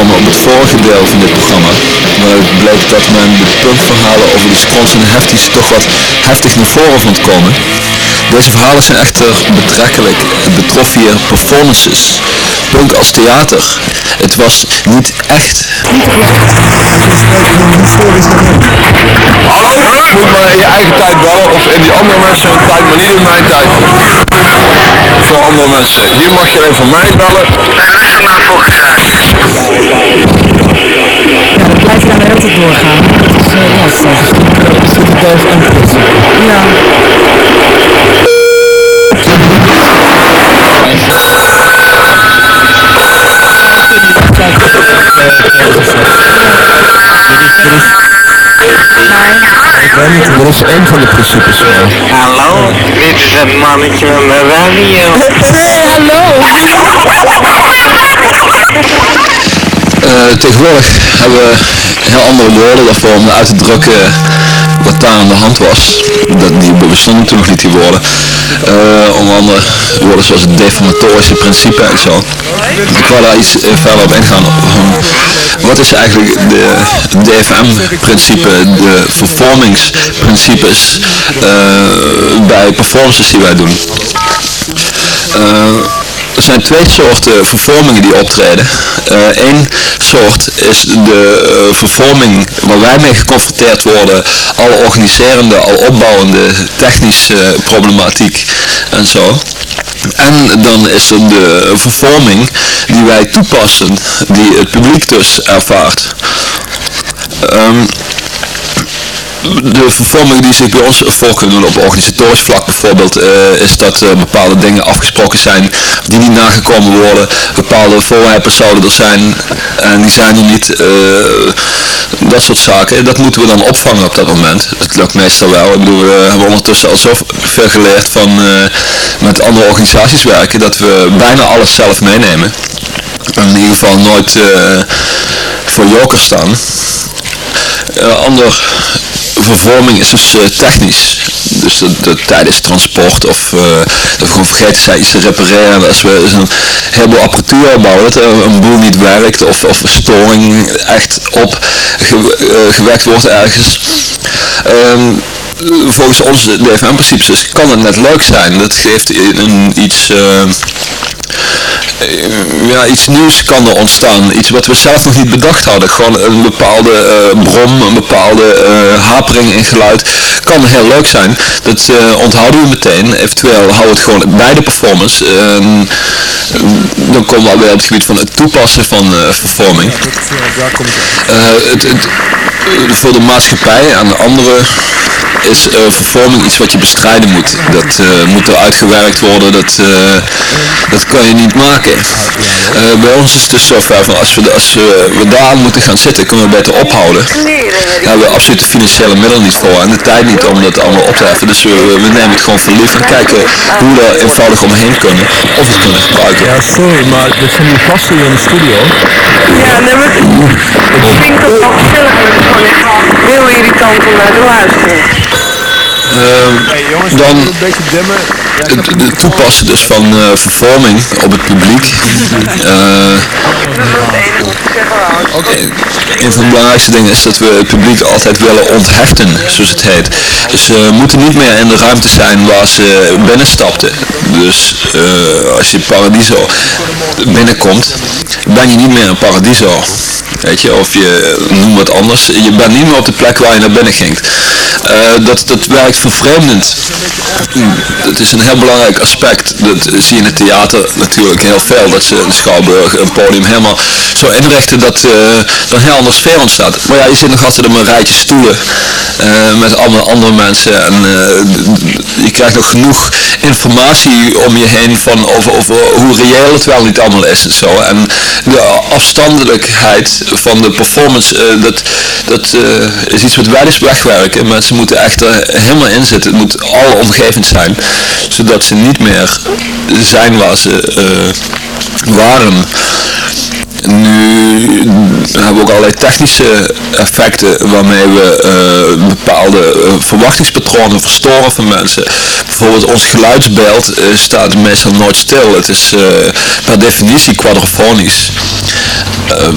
op het vorige deel van dit programma. Waaruit bleek dat men de punkverhalen over de Stones en de Hefties toch wat heftig naar voren vond komen. Deze verhalen zijn echter betrekkelijk. Het betrof hier performances. Punk als theater. Het was niet echt. Hallo? Je moet maar in je eigen tijd bellen of in die andere mensen hun tijd, maar niet in mijn tijd. Voor andere mensen. Hier mag je even mij bellen. En er voor gezegd. Ja, dat blijft dan de hele tijd doorgaan. Dat is lastig. Is dit het DFM-principe? Ja. Ik weet niet, dat is één van de principes wel. Hallo, dit is het mannetje met mijn radio. Eh, tegenwoordig hebben we heel andere woorden daarvoor om uit te drukken wat daar aan de hand was. Dat, die bestonden toen nog niet die woorden. Eh, onder andere woorden zoals het deformatorische principe en zo. Ik wou daar iets eh, verder op ingaan. Wat is eigenlijk de DFM-principe, de vervormingsprincipes eh, bij performances die wij doen? Eh, er zijn twee soorten vervormingen die optreden. Eén soort is de eh, vervorming waar wij mee geconfronteerd worden, al organiserende, al opbouwende technische problematiek en zo. En dan is er de vervorming die wij toepassen, die het publiek dus ervaart. Ehm, de vervormingen die zich bij ons voor kunnen doen op organisatorisch vlak bijvoorbeeld, eh, is dat eh, bepaalde dingen afgesproken zijn die niet nagekomen worden. Bepaalde voorwerpen zouden er zijn en die zijn er niet. eh, dat soort zaken. Dat moeten we dan opvangen op dat moment. Dat lukt meestal wel. Ik bedoel, we hebben ondertussen al zoveel geleerd van met andere organisaties werken, dat we bijna alles zelf meenemen. En in ieder geval nooit voor joker staan. Ander vervorming is dus eh, technisch. Dus dat tijdens transport of eh, dat we gewoon vergeten zijn iets te repareren. Als we zo'n heleboel apparatuur bouwen dat een boel niet werkt of, of een storing echt op ge- eh, wordt ergens. Ehm, volgens onze DFM-principes dus kan het net leuk zijn. Dat geeft een, iets... ja, iets nieuws kan er ontstaan. Iets wat we zelf nog niet bedacht hadden. Gewoon een bepaalde eh, brom, een bepaalde eh, hapering in geluid. Kan heel leuk zijn. Dat eh, onthouden we meteen. Eventueel houden we het gewoon bij de performance. Ehm, dan komen we alweer op het gebied van het toepassen van eh, vervorming. Eh, het, het, eh, voor de maatschappij aan de andere is eh, vervorming iets wat je bestrijden moet. Dat eh, moet er uitgewerkt worden, dat, eh, dat kan je niet maken. Eh, bij ons is het dus zover van als we, als we, we daar aan moeten gaan zitten, kunnen we beter ophouden. Daar hebben we absoluut de financiële middelen niet voor en de tijd niet om dat allemaal op te heffen. Dus we, we nemen het gewoon voor lief en kijken hoe we er eenvoudig omheen kunnen of het kunnen gebruiken. Ja, sorry, maar er zijn hier gasten hier in de studio. Ja, nee, maar ik vind dat het is gewoon echt heel irritant om naar te luisteren. Ehm, dan Een beetje demmen. Ja, het, het toepassen dus van eh, vervorming op het publiek. Eh, een van de belangrijkste dingen is dat we het publiek altijd willen onthechten, zoals het heet. Dus ze moeten niet meer in de ruimte zijn waar ze binnenstapten. Dus eh, als je Paradiso binnenkomt, ben je niet meer in Paradiso. Weet je, of je noem wat anders. Je bent niet meer op de plek waar je naar binnen ging. Eh, dat, dat werkt vervreemdend. Dat is een heel belangrijk aspect. Dat zie je in het theater natuurlijk heel veel. Dat ze een schouwburg, een podium helemaal zo inrichten dat eh, er een heel andere sfeer ontstaat. Maar ja, je zit nog altijd op een rijtje stoelen eh, met allemaal andere mensen. En eh, je krijgt nog genoeg informatie om je heen van over, hoe reëel het wel niet allemaal is en zo. En de afstandelijkheid van de performance, dat, dat is iets wat wij dus wegwerken. Mensen moeten echt er helemaal in zitten. Het moet alomgevend zijn, zodat ze niet meer zijn waar ze eh, waren. Nu hebben we ook allerlei technische effecten waarmee we eh, bepaalde eh, verwachtingspatronen verstoren van mensen. Bijvoorbeeld ons geluidsbeeld eh, staat meestal nooit stil. Het is eh, per definitie quadrafonisch. Ehm,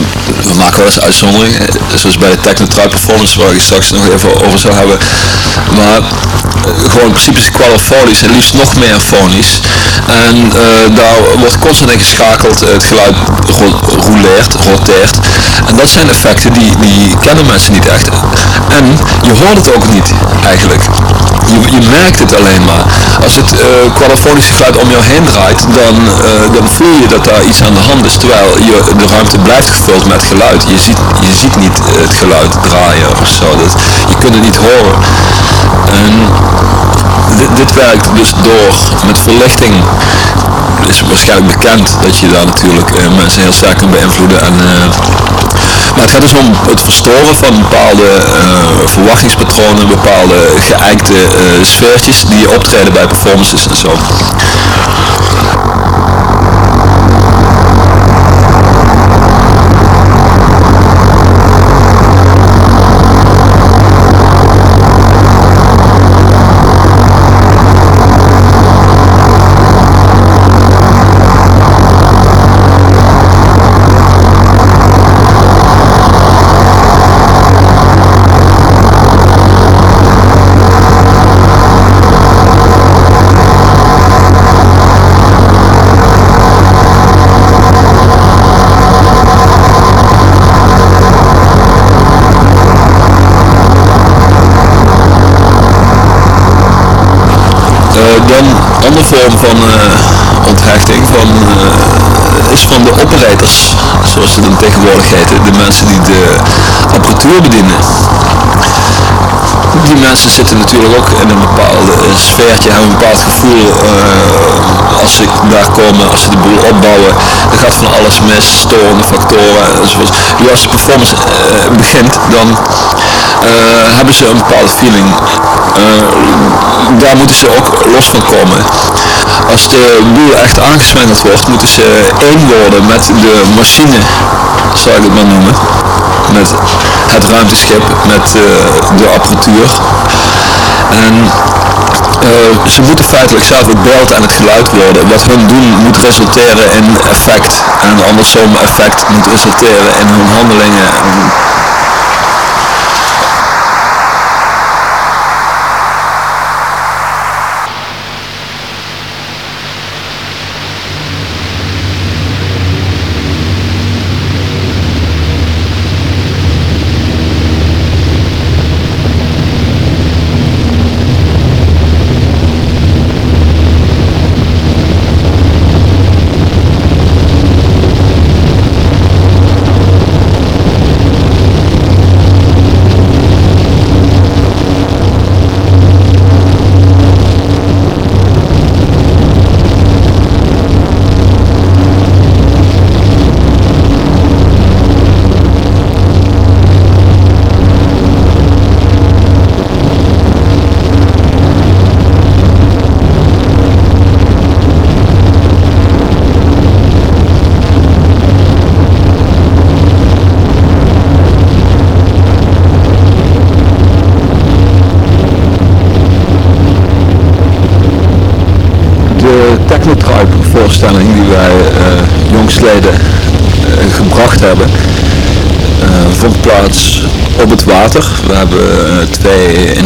we maken wel eens uitzonderingen, zoals bij de Technotribe Performance waar ik straks nog even over zal hebben. Maar eh, gewoon in principe is het quadrafonisch en liefst nog meer fonisch. En eh, daar wordt constant in geschakeld, het geluid ro- rouleert, roteert. En dat zijn effecten die, die kennen mensen niet echt. En je hoort het ook niet eigenlijk. Je, je merkt het alleen maar. Als het quadrafonische geluid om jou heen draait, dan, eh, dan voel je dat daar iets aan de hand is. Terwijl je, de ruimte blijft gevuld met geluid. Je ziet, je ziet niet eh, het geluid draaien of zo. Dat, je kunt het niet horen. En dit, werkt dus door met verlichting. Is waarschijnlijk bekend dat je daar natuurlijk mensen heel sterk kunt beïnvloeden. En, maar het gaat dus om het verstoren van bepaalde eh, bepaalde geëikte eh, sfeertjes die optreden bij performances en zo. Van eh, onthechting van, eh, is van de operators, zoals ze dan tegenwoordig heten, de mensen die de apparatuur bedienen. Die mensen zitten natuurlijk ook in een bepaald eh, sfeertje, hebben een bepaald gevoel eh, als ze daar komen, als ze de boel opbouwen. Er gaat van alles mis, storende factoren enzovoort. Nu als de performance begint, dan hebben ze een bepaalde feeling. Daar moeten ze ook los van komen. Als de boel echt aangeswengeld wordt, moeten ze één worden met de machine, zal ik het maar noemen. Met het ruimteschip, met eh, de apparatuur. En eh, ze moeten feitelijk zelf het beeld en het geluid worden. Wat hun doen moet resulteren in effect. En andersom effect moet resulteren in hun handelingen.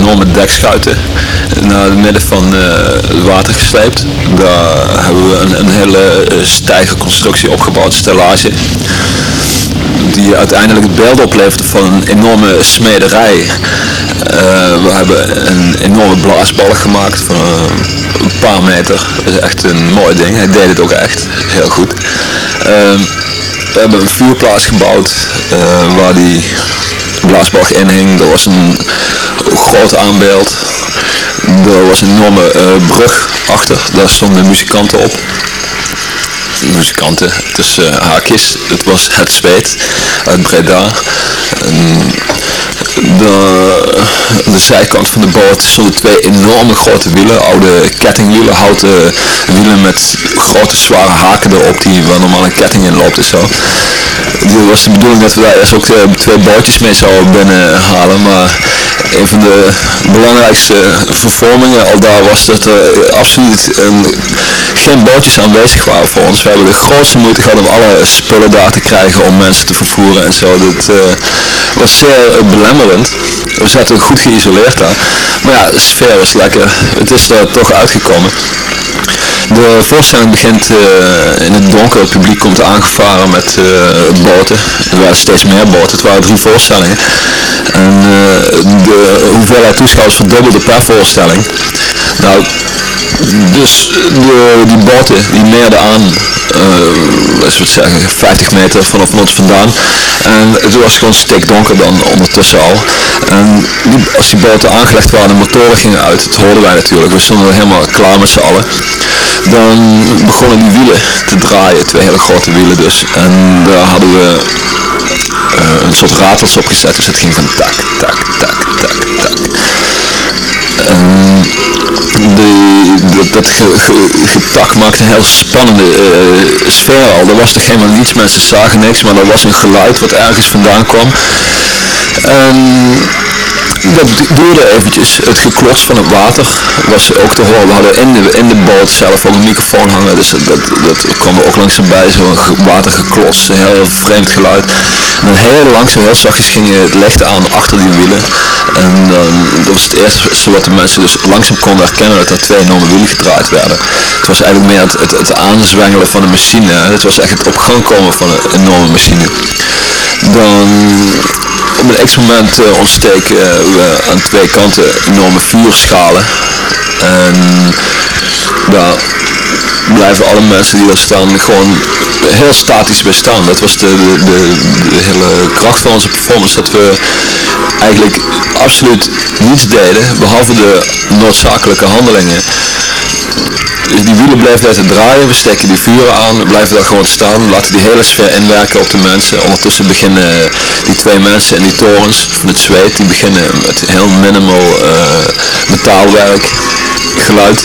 Enorme dekschuiten naar het midden van eh, het water gesleept. Daar hebben we een, een hele eh, stijge constructie opgebouwd, stellage die uiteindelijk het beeld opleverde van een enorme smederij. Eh, we hebben een enorme blaasbalk gemaakt van een paar meter. Dat is echt een mooi ding. Hij deed het ook echt heel goed. Ehm, we hebben een vuurplaats gebouwd waar die blaasbalg in hing. Er was een aanbeeld. Er was een enorme eh, brug achter. Daar stonden muzikanten op muzikanten tussen haakjes. Het was het zweet uit Breda. En de, de zijkant van de boot stonden twee enorme grote wielen, oude kettingwielen, houten wielen met grote zware haken erop die waar normaal een ketting in loopt en zo. Die was de bedoeling dat we daar eerst ook eh, twee bootjes mee zouden binnenhalen, maar een van de belangrijkste vervormingen al daar was dat er absoluut een, geen bootjes aanwezig waren voor ons. We hebben de grootste moeite gehad om alle spullen daar te krijgen om mensen te vervoeren en zo. Dat eh, was zeer eh, belemmerend. We zaten goed geïsoleerd daar. Maar ja, de sfeer was lekker. Het is er toch uitgekomen. De voorstelling begint eh, in het donker. Het publiek komt aangevaren met eh, boten. Er waren steeds meer boten. Het waren drie voorstellingen. En eh, de hoeveelheid toeschouwers verdubbelde per voorstelling. Nou, dus die boten die meerden aan, uh, ik zeggen, 50 meter vanaf ons vandaan. En het was gewoon stikdonker dan ondertussen al. En die, als die boten aangelegd waren, de motoren gingen uit, dat hoorden wij natuurlijk. We stonden helemaal klaar met z'n allen. Dan begonnen die wielen te draaien, twee hele grote wielen dus. En daar hadden we uh, een soort ratels op gezet, dus het ging van tak, tak, tak, tak, tak. Die, dat, dat ge, ge, getak maakte een heel spannende uh, sfeer al. Er was toch helemaal niets, mensen zagen niks, maar er was een geluid wat ergens vandaan kwam. En dat duurde eventjes. Het geklos van het water was ook te horen. We hadden in de, in de boot zelf ook een microfoon hangen, dus dat, dat kwam er ook langzaam bij, zo'n watergeklos, een heel vreemd geluid. En dan heel langzaam, heel zachtjes ging het licht aan achter die wielen. En dat was het eerste wat de mensen dus langzaam konden herkennen dat er twee enorme wielen gedraaid werden. Het was eigenlijk meer het, het, het aanzwengelen van de machine. Het was echt het op gang komen van een enorme machine. Dan op een x-moment uh, ontsteken we aan twee kanten enorme vuurschalen. En daar blijven alle mensen die daar staan gewoon heel statisch bij staan. Dat was de, de, de, de hele kracht van onze performance, dat we eigenlijk absoluut niets deden, behalve de noodzakelijke handelingen. Dus die wielen blijven uit draaien, we steken die vuren aan, we blijven daar gewoon staan, laten die hele sfeer inwerken op de mensen. Ondertussen beginnen die twee mensen in die torens van het zweet, die beginnen met heel minimal uh, metaalwerk, geluid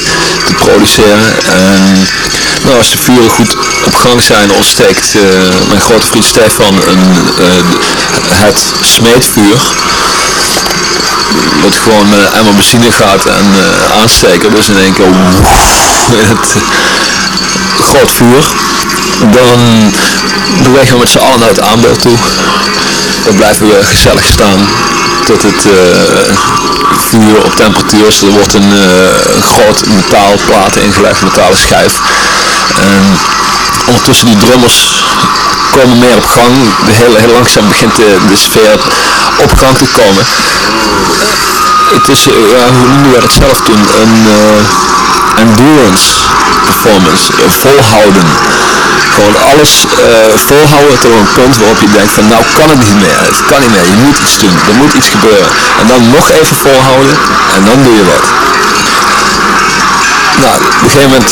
te produceren. En nou, als de vuren goed op gang zijn, ontsteekt uh, mijn grote vriend Stefan een, het smeetvuur wat gewoon met een emmer benzine gaat en uh, aansteken. Dus in één keer het groot vuur. Dan bewegen we met z'n allen naar het aanbeeld toe. Dan blijven we gezellig staan tot het vuur op temperatuur is. Er wordt een, een groot metaalplaat ingelegd, metalen schijf. En ondertussen die drummers komen meer op gang. Heel, heel langzaam begint de, de sfeer op gang te komen. Het is, uh, hoe noemen we dat zelf toen? Een uh, endurance performance. Uh, volhouden. Gewoon alles volhouden tot een punt waarop je denkt van nou kan het niet meer. Het kan niet meer. Je moet iets doen. Er moet iets gebeuren. En dan nog even volhouden en dan doe je wat. Nou, op een gegeven moment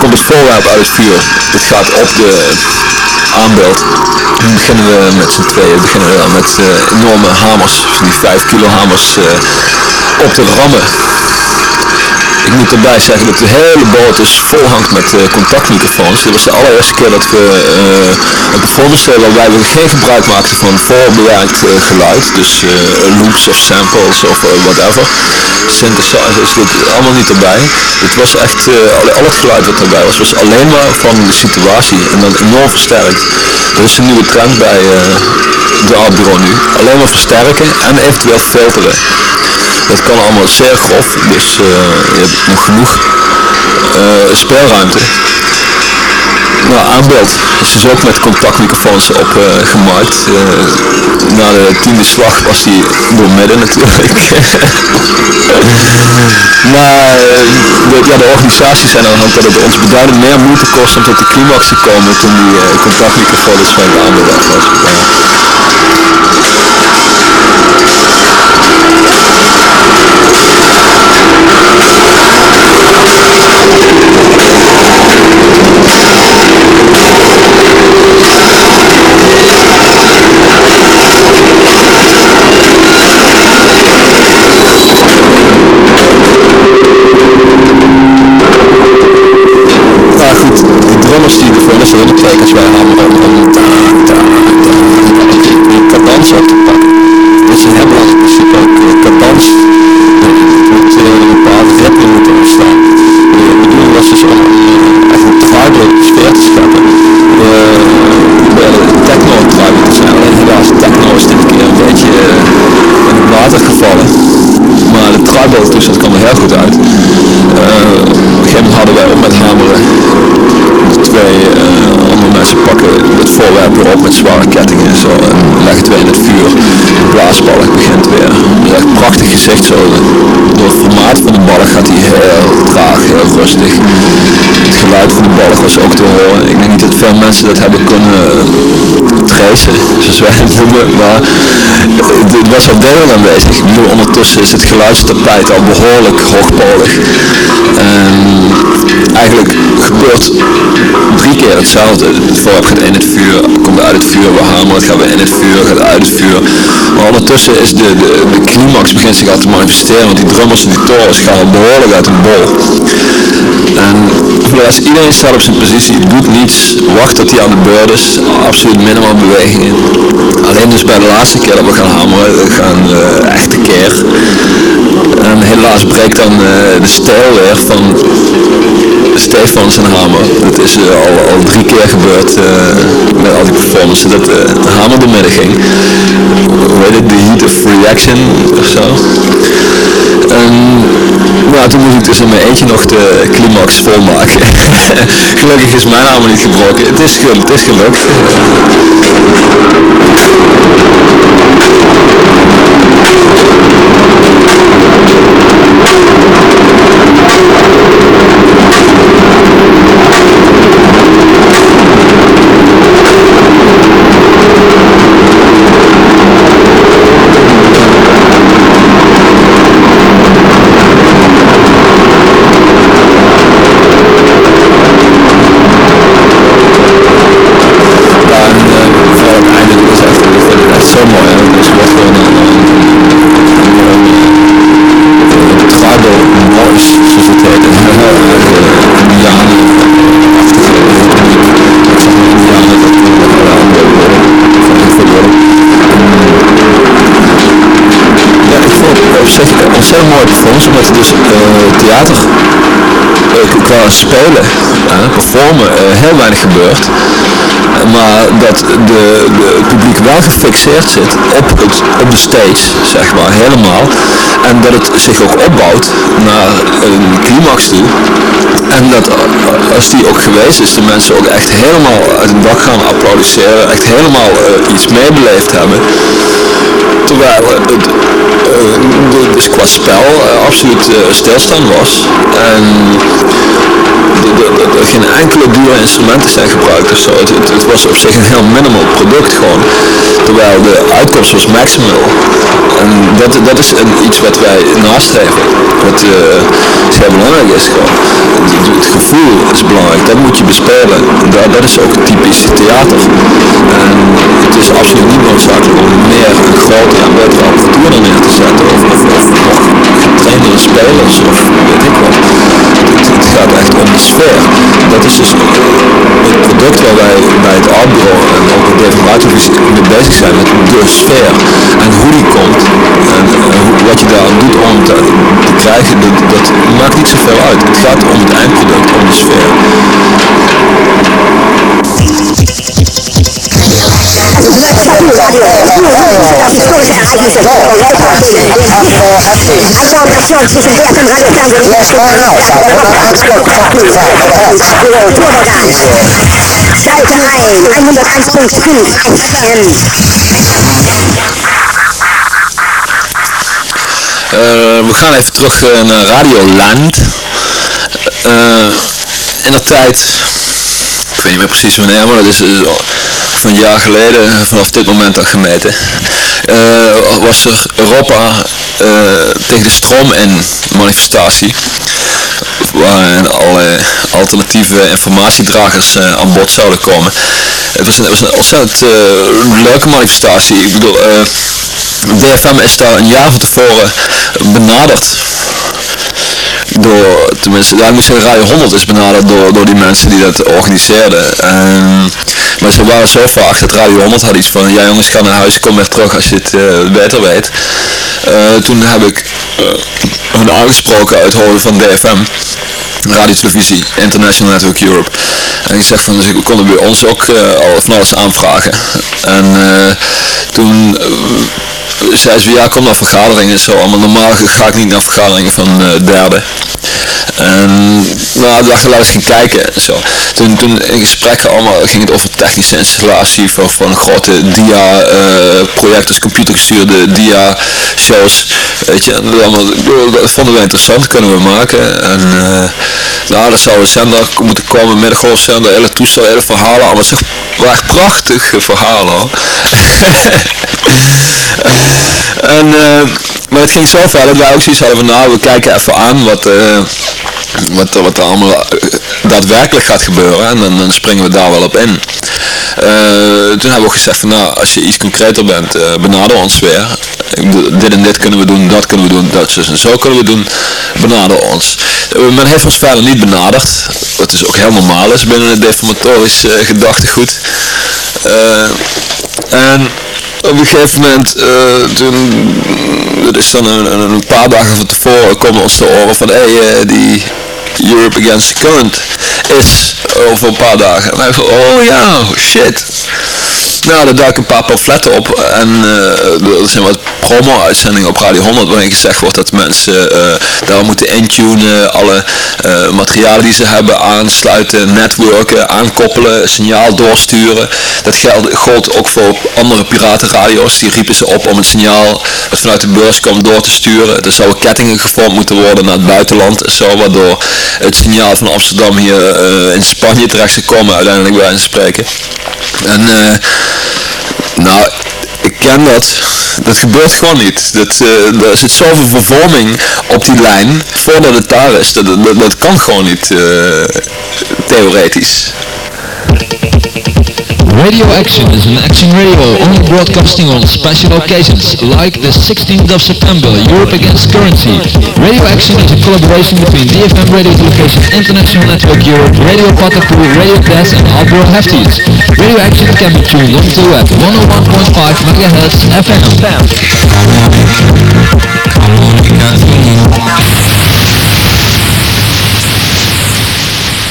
komt het voorwerp uit het vuur. Het gaat op de aanbeeld. Dan beginnen we met z'n tweeën, beginnen we dan met uh, enorme hamers, die 5 kilo hamers uh, op te rammen. Ik moet erbij zeggen dat de hele boot dus vol hangt met uh, contactmicrofoons. Dit was de allereerste keer dat we uh, een performance deden waarbij we geen gebruik maakten van voorbewerkt uh, geluid. Dus loops of samples of whatever. Synthesizers, dit allemaal niet erbij. Het was echt, al, het geluid wat erbij was, was alleen maar van de situatie en dan enorm versterkt. Dat is een nieuwe trend bij de Art nu. Alleen maar versterken en eventueel filteren. Dat kan allemaal zeer grof, dus uh, je hebt nog genoeg uh, speelruimte. Nou, aanbeeld is dus ook met contactmicrofoons op uh, gemaakt. na de tiende slag was die door midden natuurlijk. maar de, ja, de organisaties zijn aan de hand dat het ons beduidend meer moeite kost om tot de climax te komen toen die contactmicrofoon dus van het aanbeeld was. drummers die de voorlichting in de kijkers waar hebben om, om goed uit. Eh, op een gegeven moment hadden wij op met hameren. Twee eh, andere mensen pakken het voorwerp weer op met zware kettingen en zo. En leggen het weer in het vuur. De blaasbalk begint weer. Is echt een prachtig gezicht zo. Door het formaat van de balk gaat hij heel traag, heel rustig. Geluid van de balk was ook te horen. Ik denk niet dat veel mensen dat hebben kunnen tracen, zoals wij het noemen. Maar het, het was al deel aanwezig. Ondertussen is het geluidstapijt al behoorlijk hoogpolig. En eigenlijk gebeurt drie keer hetzelfde. Het voorwerp gaat in het vuur, komt uit het vuur, we hameren, het gaat weer in het vuur, gaat uit het vuur. Maar ondertussen is de, de, de climax begint zich al te manifesteren, want die drummers en die torens gaan behoorlijk uit de bol. En rest, iedereen staat op zijn positie, doet niets, wacht tot hij aan de beurt is, absoluut minimaal bewegingen. Alleen dus bij de laatste keer dat we gaan hameren, we gaan eh, echt een keer. En helaas breekt dan eh, de stijl weer van Stefan zijn hamer. Dat is eh, al, al drie keer gebeurd eh, met al die performances, dat de hamer door midden ging. Hoe heet het, de heat of reaction of zo. Nou, toen moest ik dus in mijn eentje nog de climax volmaken. Gelukkig is mijn hamer niet gebroken. Het is, het is gelukt. Het dus eh, theater eh, qua spelen, eh, performen, heel weinig gebeurt. Maar dat de, de, publiek wel gefixeerd zit op, het, op de stage, zeg maar, helemaal. En dat het zich ook opbouwt naar een climax toe. En dat als die ook geweest is, de mensen ook echt helemaal uit het dak gaan applaudisseren, echt helemaal eh, iets meebeleefd hebben. Terwijl het, dus qua spel eh, absoluut stilstand was. En er geen enkele dure instrumenten zijn gebruikt of zo. Het, was op zich een heel minimal product gewoon. Terwijl de uitkomst was maximal. En dat, dat is een, iets wat wij nastreven. Wat eh, heel belangrijk is gewoon. Het, gevoel is belangrijk. Dat moet je bespelen. Dat, dat is ook typisch theater. Het is absoluut niet noodzakelijk om meer en groter en betere apparatuur er neer te zetten. Of, of, spelers of weet ik wat. Gaat echt om de sfeer. Dat is dus het product waar wij bij het artbureau en ook met David mee bezig zijn met de sfeer. En hoe die komt en eh, wat je daar doet om te, te krijgen, dat, dat maakt niet zoveel uit. Het gaat om het eindproduct, om de sfeer. Schalter ein, 101.5 FM. Eh, we gaan even terug eh, naar Radioland. Eh in de tijd, ik weet niet meer precies wanneer, maar dat is, van een jaar geleden, vanaf dit moment al gemeten, eh, was er Europa eh, tegen de stroom in manifestatie. Waarin alle alternatieve informatiedragers eh, aan bod zouden komen. Het was een, het was een ontzettend leuke manifestatie. Ik bedoel, DFM is daar een jaar van tevoren benaderd door, tenminste, ik moet zeggen, Radio 100 is benaderd door, door die mensen die dat organiseerden. En, maar ze waren zo vaag dat Radio 100 had iets van, ja jongens, ga naar huis, kom weer terug als je het eh, beter weet. Eh, toen heb ik eh, hun aangesproken uit horen van DFM. Radio Televisie, International Network Europe. En ik zeg van, dus ik konden bij ons ook al van alles aanvragen. En toen zei ze, ja kom naar vergaderingen en zo. Maar normaal ga ik niet naar vergaderingen van derden. En nou, dacht laat eens gaan kijken en zo. Toen, toen in gesprekken allemaal ging het over technische installatie van, van grote dia uh, projectors, computergestuurde dia shows. Weet je, dat vonden we interessant, kunnen we maken. En uh, nou, dat zou een zender moeten komen, middengolfzender, hele toestel, hele verhalen, allemaal zo waar prachtige verhalen. en, uh, maar het ging zo ver dat wij ook zoiets hadden van nou, we kijken even aan wat, uh, wat, wat er allemaal eh, daadwerkelijk gaat gebeuren en dan, springen we daar wel op in. Toen hebben we ook gezegd nou, als je iets concreter bent, benader ons weer. Dit en dit kunnen we doen, dat kunnen we doen, dat en zo kunnen we doen, benader ons. men heeft ons verder niet benaderd, wat is ook heel normaal is binnen het deformatorisch gedachtegoed. en op een gegeven moment, uh, toen, dat is dan een, een, paar dagen van tevoren, komen ons te horen van, hé, hey, uh, die Europe Against the Current is over een paar dagen. En wij van, oh ja, shit. Nou, daar duiken een paar pamfletten op en uh, er zijn wat promo-uitzendingen op Radio 100 waarin gezegd wordt dat mensen uh, daar moeten intunen, alle uh, materialen die ze hebben aansluiten, netwerken, aankoppelen, signaal doorsturen. Dat geld, gold ook voor andere piratenradio's, die riepen ze op om het signaal dat vanuit de beurs komt door te sturen. Er zouden kettingen gevormd moeten worden naar het buitenland en zo, waardoor het signaal van Amsterdam hier in Spanje terecht zou komen uiteindelijk bij spreken. En nou, ik ken dat. Dat gebeurt gewoon niet. Dat, uh, er zit zoveel vervorming op die lijn voordat het daar is. Dat, dat, kan gewoon niet uh, theoretisch. Radio Action is an action radio only broadcasting on special occasions like the 16th of September, Europe Against Currency. Radio Action is a collaboration between DFM Radio Television International Network Europe, Radio Patapool, Radio Class and Albro Hefties. Radio Action can be tuned into at 101.5 MHz FM.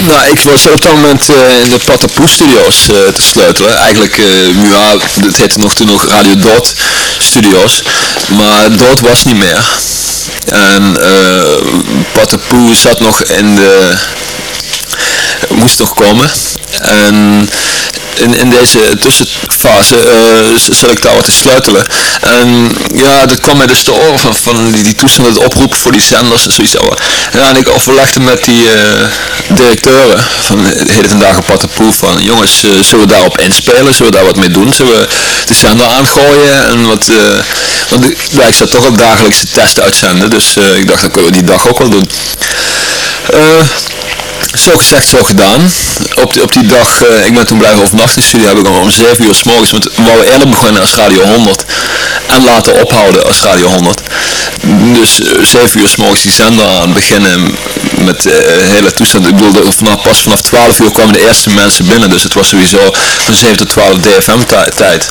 Nou, ik was op dat moment uh, in de Patapoe Studios uh, te sleutelen. Eigenlijk, uh, ja, het heette nog toen nog Radio Dot Studios. Maar Dot was niet meer. En Patapoe zat nog in de... moest nog komen. En in, in deze tussenfase uh, ik daar wat te sleutelen. En ja, dat kwam mij dus te oren van, van die, die toestand, het oproepen voor die zenders en zoiets. Ja, en ik overlegde met die uh, directeuren van de hele ten dagen Patapoe van jongens, uh, zullen we daarop inspelen? Zullen we daar wat mee doen? Zullen we de zender aangooien? En wat, want ja, ik zat toch op dagelijkse testen uitzenden, dus ik dacht dat kunnen we die dag ook wel doen. Zo gezegd, zo gedaan. Op die, op die dag, uh, ik ben toen blijven overnachten in de studio, heb ik om 7 uur s morgens, met, wou eerder begonnen als Radio 100 en laten ophouden als Radio 100. Dus uh, 7 uur s morgens die zender aan, beginnen met uh, hele toestand. Ik bedoel, vanaf, pas vanaf 12 uur kwamen de eerste mensen binnen, dus het was sowieso van 7 tot 12 DFM tijd.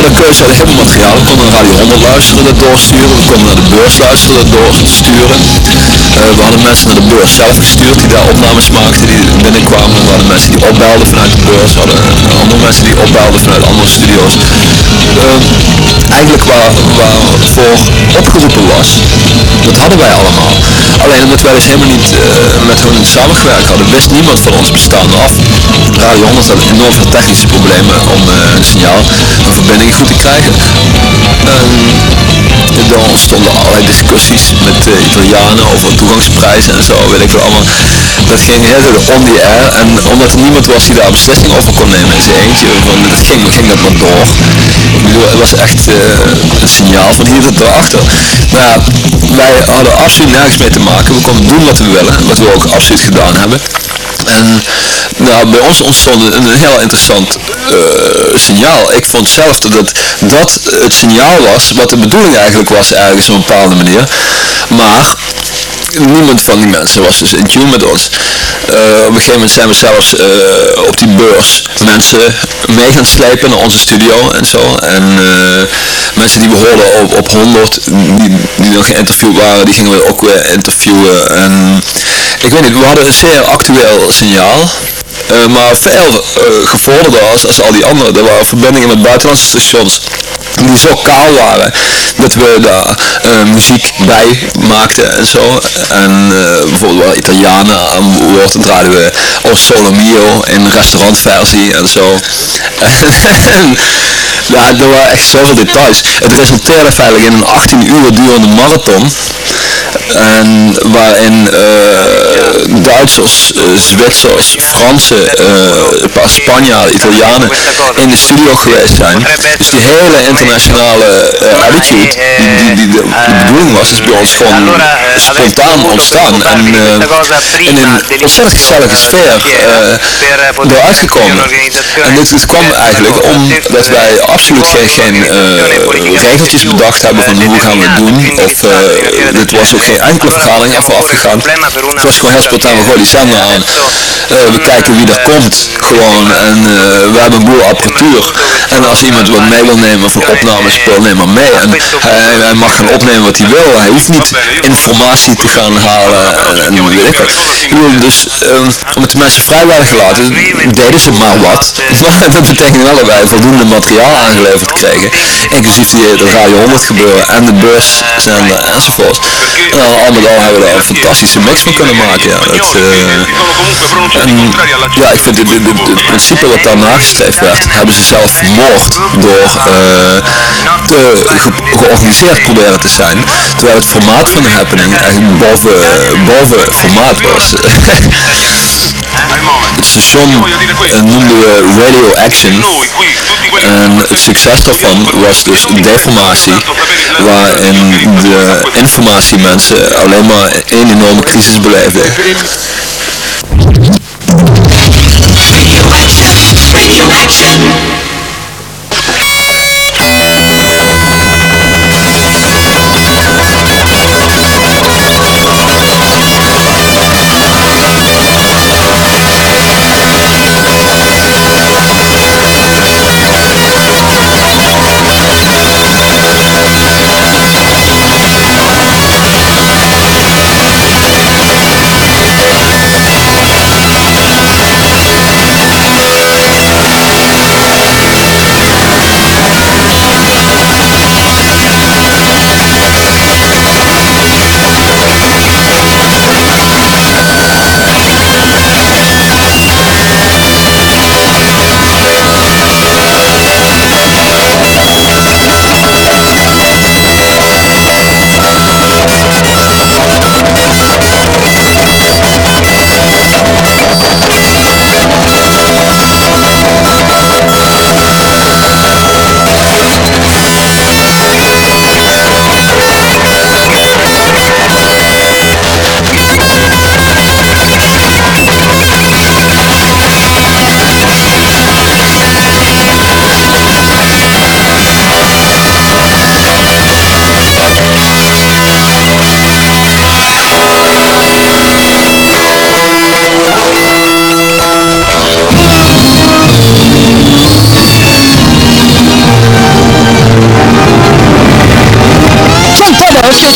De keuze uit heel materiaal. We konden naar Radio 100 luisteren, dat doorsturen. We konden naar de beurs luisteren, dat doorsturen. Uh, we hadden mensen naar de beurs zelf gestuurd die daar opnames maakten, die binnenkwamen. We hadden mensen die opbelden vanuit de beurs. We hadden andere mensen die opbelden vanuit andere studio's. eh, eigenlijk waar, waarvoor opgeroepen was, dat hadden wij allemaal. Alleen omdat wij dus helemaal niet eh, met hun samengewerkt hadden, wist niemand van ons bestaan af. Radio 100 had enorm veel technische problemen om eh, een signaal, een verbinding goed te krijgen. En er ontstonden allerlei discussies met de Italianen over toegangsprijzen en zo, weet ik veel allemaal. Dat ging erg on the air en omdat er niemand was die daar beslissing over kon nemen in zijn eentje, van, dat ging, ging dat maar door. Ik bedoel, het was echt eh, een signaal van hier tot daarachter. Maar ja, wij hadden absoluut nergens mee te maken. We konden doen wat we willen, wat we ook absoluut gedaan hebben. En nou, bij ons ontstond een, een heel interessant eh, signaal. Ik vond zelf dat dat het signaal was, wat de bedoeling eigenlijk was ergens op een bepaalde manier. Maar niemand van die mensen was dus in tune met ons. Eh, op een gegeven moment zijn we zelfs eh, op die beurs mensen mee gaan slepen naar onze studio en zo. En eh, mensen die we hoorden op, op 100, die, die nog geïnterviewd waren, die gingen we ook weer interviewen. En ik weet niet, we hadden een zeer actueel signaal. maar veel gevorderder als, als al die anderen. Er waren verbindingen met buitenlandse stations die zo kaal waren dat we daar muziek bij maakten en zo. En bijvoorbeeld wel Italianen aan woord, dan draaiden we O Solo Mio in restaurantversie en zo. en, ja, er waren echt zoveel details. Het resulteerde feitelijk in een 18 uur durende marathon. En waarin Duitsers, Zwitsers, Fransen, een paar Spanjaarden, Italianen in de studio geweest zijn. Dus die hele internationale attitude, die, die, die de, bedoeling was, is bij ons gewoon spontaan ontstaan. En in een ontzettend gezellige sfeer uh, eruit gekomen. En dit, kwam eigenlijk omdat wij absoluut geen, geen regeltjes bedacht hebben van hoe gaan we het doen. Of dit was ook geen enkele vergadering even afgegaan. Het was gewoon heel spontaan, we gooien die zender aan. we kijken wie er komt gewoon en we hebben een boel apparatuur. En als iemand wat mee wil nemen van opnamespul, neem maar mee. En hij, hij, mag gaan opnemen wat hij wil. Hij hoeft niet informatie te gaan halen en, en weet ik wat. Dus um, om het de mensen vrij werden gelaten, deden ze maar wat. Maar dat betekent wel dat wij voldoende materiaal aangeleverd kregen. Inclusief die, de Radio 100 gebeuren en de buszender enzovoort. En al, hebben we daar een fantastische mix van kunnen maken. Ja, dat, en, ja ik vind het principe wat daar nagestreefd werd, hebben ze zelf vermoord door uh, te ge georganiseerd proberen te zijn. Terwijl het formaat van de happening eigenlijk boven, boven formaat was. Het station noemden we Radio Action. En het succes daarvan was dus deformatie waarin de informatiemensen alleen maar één enorme crisis beleefden.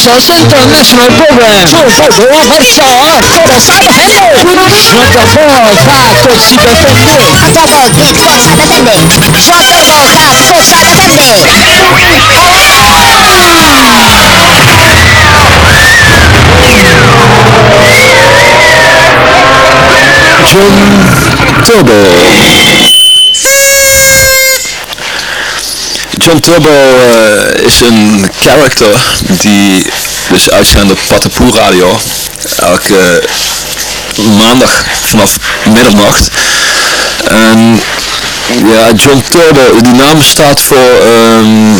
social international program. Toujours droit fort, colossal réseau. Francophone, pas toxicopénique. Attends, Geek Force Entertainment. Francophone, pas Force Entertainment. John Turbo. John Turbo eh, is een character die dus uitzendt op Patapoe Radio elke maandag vanaf middernacht. En ja, John Turbo, die naam staat voor, ehm,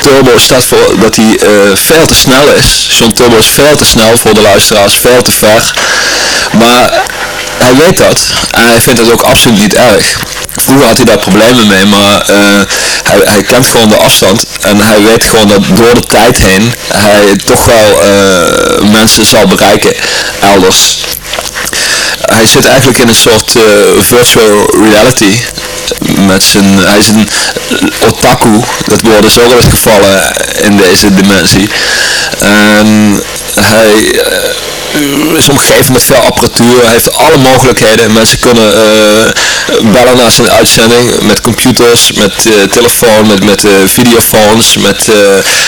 Turbo staat voor dat hij eh, veel te snel is. John Turbo is veel te snel voor de luisteraars, veel te ver. Maar hij weet dat en hij vindt het ook absoluut niet erg. Vroeger had hij daar problemen mee, maar eh, hij, hij kent gewoon de afstand en hij weet gewoon dat door de tijd heen hij toch wel eh, mensen zal bereiken elders. Hij zit eigenlijk in een soort eh, virtual reality met zijn, hij is een otaku, dat woord is ook gevallen in deze dimensie. En hij is omgeven met veel apparatuur, heeft alle mogelijkheden. Mensen kunnen eh, bellen naar zijn uitzending met computers, met eh, telefoon, met, met eh, videofoons. Met,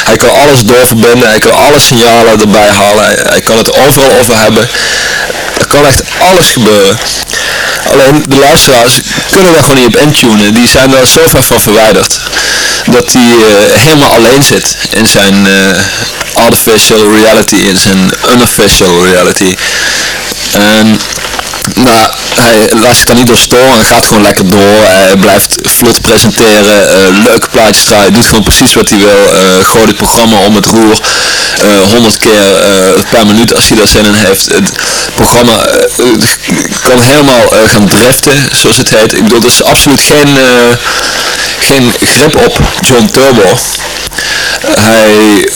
hij kan alles doorverbinden, hij kan alle signalen erbij halen, hij, hij kan het overal over hebben. Er kan echt alles gebeuren. Alleen de luisteraars kunnen daar gewoon niet op intunen. Die zijn daar zo ver van verwijderd. Dat hij eh, helemaal alleen zit in zijn eh, artificial reality, in zijn unofficial reality. En nou, hij laat zich daar niet door storen en gaat gewoon lekker door. Hij blijft vlot presenteren, eh, leuke plaatjes draaien, doet gewoon precies wat hij wil. eh gooit het programma om het roer, honderd keer eh, per minuut als hij daar zin in heeft. Het programma eh, kan helemaal eh, gaan driften, zoals het heet. Ik bedoel, er is absoluut geen, eh, geen grip op John Turbo. Hij eh,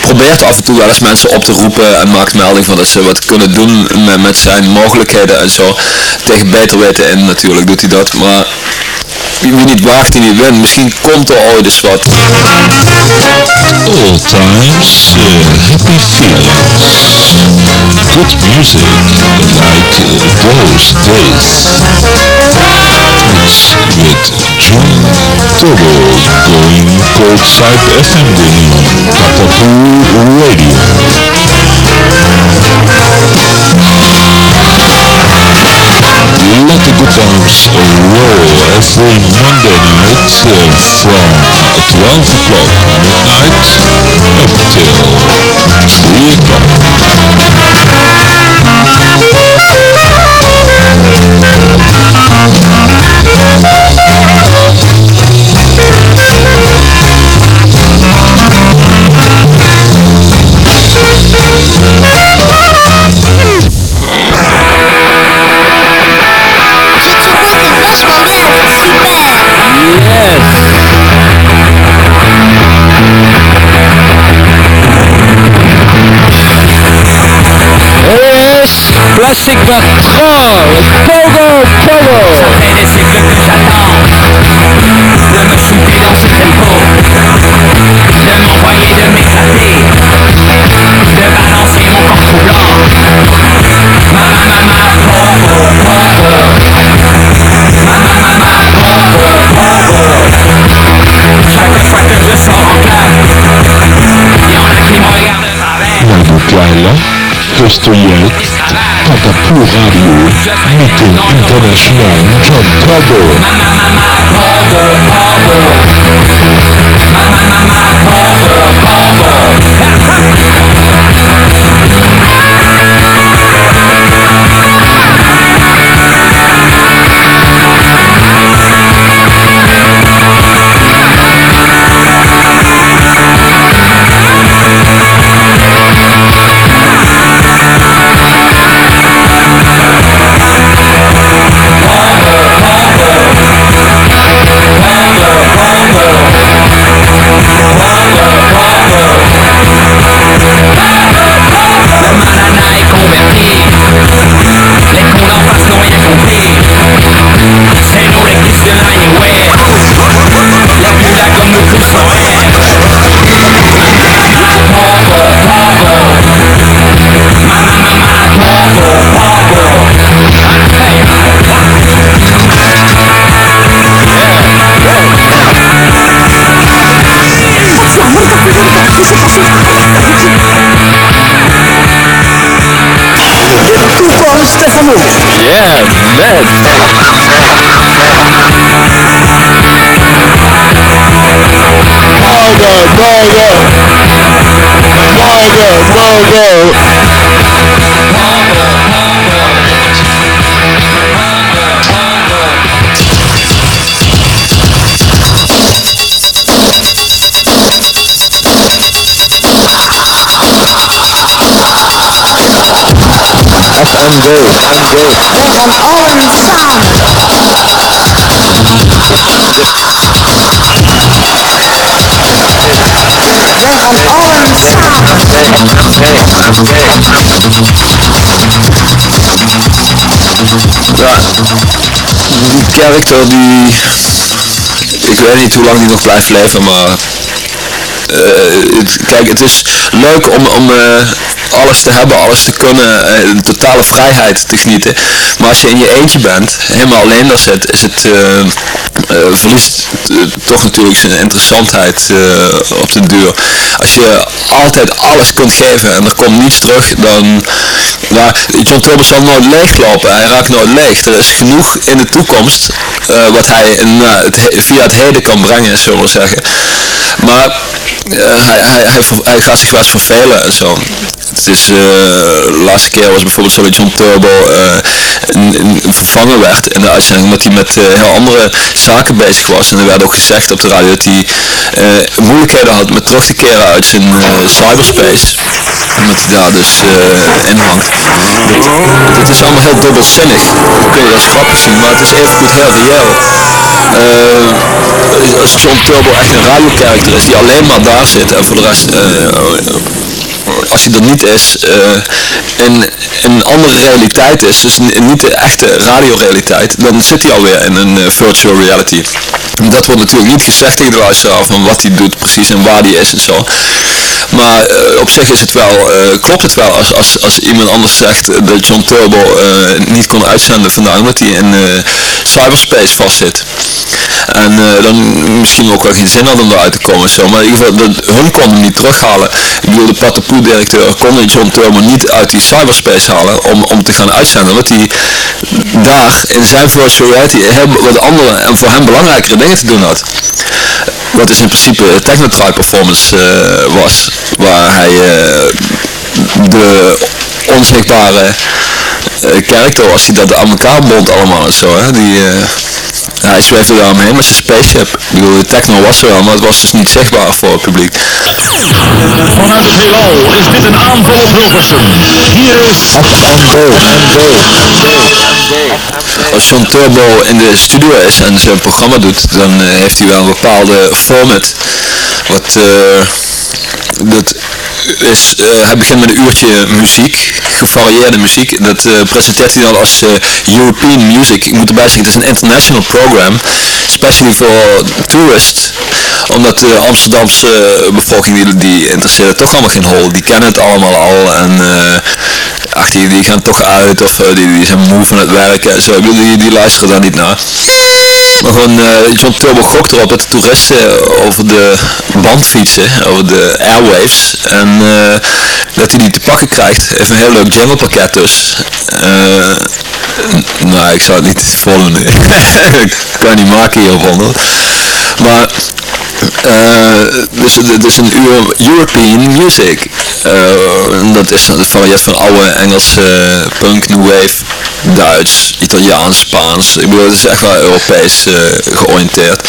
probeert af en toe wel eens mensen op te roepen en maakt melding van dat ze wat kunnen doen met, met zijn mogelijkheden en zo. Tegen beter weten in natuurlijk doet hij dat, maar wie niet waagt, die niet wint. Misschien komt er ooit eens wat. It's with John Turbo going courtside FM going on Patapu Radio. Let the good times roll every Monday night uh, from 12 o'clock midnight up till 3 o'clock. Plastic Patron, Pogo Pogo. Et c'est que que j'attends De me shooter dans ce tempo De m'envoyer, de m'éclater De balancer mon corps tout blanc Mama, mama, pogo, pogo Mama, mama, pogo, pogo Chaque fois que je sors en club Y'en a qui me regardent travers Radio Kleila, Kustoyek, Patapu Radio, Meeting International John Turbo. FM Go, FM Go. We gaan allen samen. We gaan allen samen. Ja, die character die, ik weet niet hoe lang die nog blijft leven, maar eh, het- kijk, het is leuk om, om eh, alles te hebben, alles te kunnen, eh, totale vrijheid te genieten. Maar als je in je eentje bent, helemaal alleen daar zit, is het, eh, eh, verliest toch natuurlijk zijn interessantheid op de duur. Als je altijd alles kunt geven en er komt niets terug, dan, ja, John Turbo zal nooit leeglopen, hij raakt nooit leeg. Er is genoeg in de toekomst wat hij nou, via het heden kan brengen, zullen we zeggen. Maar hij, hij, hij, hij gaat zich wel eens vervelen en zo. Het is, eh, de laatste keer was bijvoorbeeld zo dat John Turbo eh, vervangen werd in de uitzending omdat hij met eh, heel andere zaken bezig was. En er werd ook gezegd op de radio dat hij moeilijkheden had met terug te keren uit zijn cyberspace. Omdat hij daar dus in hangt. Het is allemaal heel dubbelzinnig. Dat kun je als grappig zien, maar het is evengoed heel reëel. Als John Turbo echt een radiokarakter is die alleen maar zit en voor de rest eh, als hij er niet is, eh in een andere realiteit is, dus ni- niet de echte radiorealiteit, dan zit hij alweer in een eh, virtual reality. Dat wordt natuurlijk niet gezegd tegen de luisteraar van wat hij doet precies en waar hij is en zo. Maar eh, op zich is het wel, eh, klopt het wel als, als, als iemand anders zegt dat John Turbo niet kon uitzenden vandaag omdat hij in cyberspace vastzit. En dan misschien ook wel geen zin had om eruit te komen en zo. Maar in ieder geval, dat, hun konden hem niet terughalen. Ik bedoel, de Patapoe-directeur kon John Turbo niet uit die cyberspace om, om te gaan uitzenden. Omdat hij daar in zijn heel wat andere en voor hem belangrijkere dingen te doen had. Wat dus in principe Technotribe Performance eh, was. Waar hij eh, de onzichtbare eh character was die dat aan elkaar bond allemaal en zo. Hè? Die, eh, hij zweefde daar omheen met zijn spaceship. Ik bedoel, de techno was er wel, maar het was dus niet zichtbaar voor het publiek. Vanuit het heelal is dit een aanval op Hilversum. Hier is Als John Turbo in de studio is en zijn programma doet, dan eh, heeft hij wel een bepaalde format. Wat, eh, dat is, eh, hij begint met een uurtje muziek, gevarieerde muziek. Dat eh, presenteert hij dan als eh, European Music. Ik moet erbij zeggen, het is een international program, specially voor tourists. Omdat de Amsterdamse bevolking, die, die interesseert toch allemaal geen hol. Die kennen het allemaal al en die, gaan toch uit of eh, die, die zijn moe van het werken en zo. Die, luisteren daar niet naar. Maar gewoon, eh, John Turbo gokt erop dat de toeristen over de band fietsen, over de airwaves. En eh, dat hij die te pakken krijgt. Heeft een heel leuk jinglepakket dus. Eh, nou, ik zou het niet volgen. ik kan niet maken hier op 100. Maar eh, dus het is een uur European music. Eh, dat is een variëteit van oude Engelse eh, punk, new wave, Duits, Italiaans, Spaans. Ik bedoel, het is echt wel Europees georiënteerd.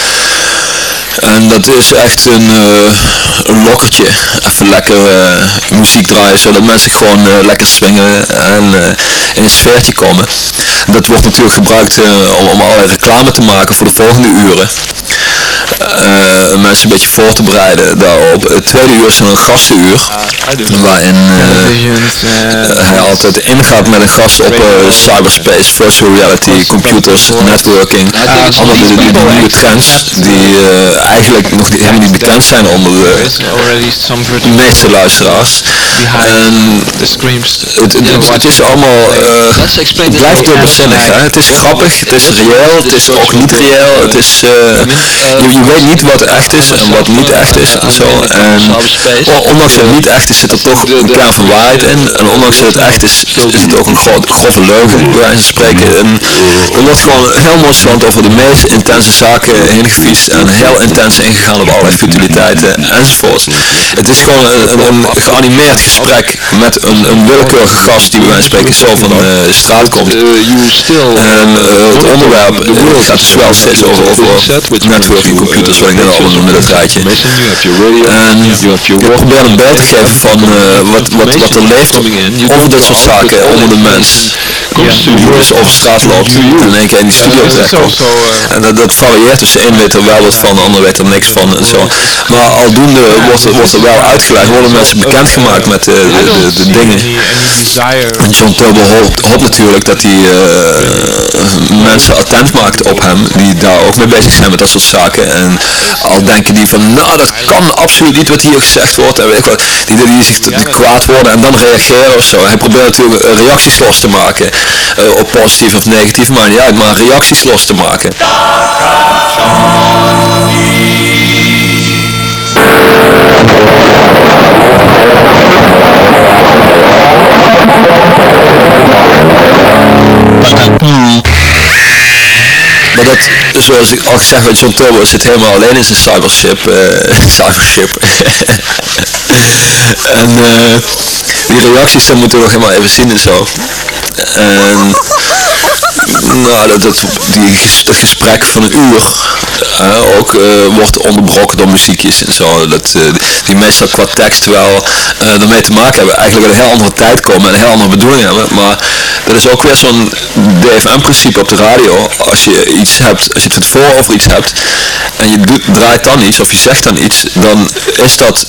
En dat is echt een, eh, een lokkertje. Even lekker muziek draaien, zodat mensen gewoon lekker swingen en in een sfeertje komen. Dat wordt natuurlijk gebruikt om, om allerlei reclame te maken voor de volgende uren. Eh, mensen een beetje voor te bereiden daarop. Het tweede uur is dan een gastenuur. waarin eh, hij altijd ingaat met een gast op eh, cyberspace, virtual reality, computers, networking. allemaal de, de, de nieuwe trends die eh, eigenlijk nog niet, helemaal niet bekend zijn onder de meeste luisteraars. En het, het, het is allemaal, eh, het blijft dubbelzinnig. Hè? Het is grappig, het is reëel, het is ook niet reëel. Het is, eh, je, je weet niet wat echt is en wat niet echt is en zo. En ondanks dat het niet echt is, zit er toch een kern van waarheid in. En ondanks dat het echt is, is het ook een gro grove leugen, bij wijze van spreken. En er wordt gewoon heel nonchalant over de meest intense zaken heen gefietst en heel intens ingegaan op allerlei futiliteiten enzovoorts. Het is gewoon een, een, geanimeerd gesprek met een, een willekeurige gast die bij wijze van spreken zo van de straat komt. En eh, het onderwerp eh, gaat dus wel steeds over, over networking computers, wat ik net al noemde, dat rijtje. En je probeert een beeld te geven van eh, wat, wat, wat er leeft over dit soort zaken onder de mens. Die dus over straat loopt en in één keer in die studio terechtkomt. En dat, dat varieert, dus de een weet er wel wat van, de ander weet er niks van en zo. Maar aldoende wordt, er- wordt er wel uitgelegd, worden mensen bekendgemaakt met de, de, de, de dingen. En John Turbo hoopt, hoopt natuurlijk dat hij eh, mensen attent maakt op hem, die daar ook mee bezig zijn met dat soort zaken. En al denken die van, nou dat kan absoluut niet wat hier gezegd wordt en weet ik wat, die, die zich kwaad worden en dan reageren of zo. Hij probeert natuurlijk eh, reacties los te maken, eh, op positief of negatief, maar uit, maar reacties los te maken. Maar dat, zoals ik al gezegd had, John Turbo zit helemaal alleen in zijn cybership. eh cybership. en eh, die reacties, dat moeten we nog helemaal even zien en zo. Nou, dat, dat, die, dat gesprek van een uur eh, ook eh, wordt onderbroken door muziekjes en zo. Dat, eh, die meestal qua tekst wel ermee te maken hebben. Eigenlijk een heel andere tijd komen en een heel andere bedoeling hebben. Maar dat is ook weer zo'n DFM-principe op de radio. Als je iets hebt, als je het voor over iets hebt en je doet, draait dan iets of je zegt dan iets, dan is dat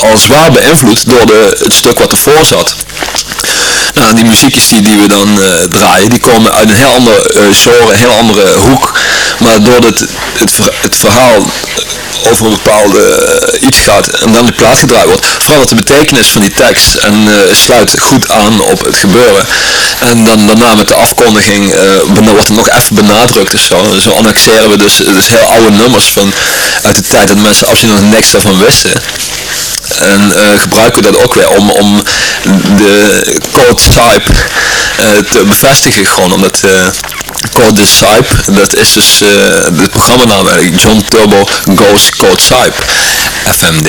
al zwaar beïnvloed door de, het stuk wat ervoor zat. Nou, die muziekjes die, die we dan eh, draaien, die komen uit een heel ander eh, genre, een heel andere hoek. Maar doordat het, het, ver- het verhaal over een bepaalde eh, iets gaat en dan de plaat gedraaid wordt, verandert de betekenis van die tekst en sluit goed aan op het gebeuren. En dan daarna met de afkondiging wordt het nog even benadrukt of zo. Zo annexeren we dus, dus heel oude nummers van uit de tijd dat mensen absoluut nog niks daarvan wisten. En eh, gebruiken we dat ook weer om, om de code type eh, te bevestigen gewoon omdat eh Code Type, dat is dus de programmanaam eigenlijk, John Turbo Goes Code Type FMD.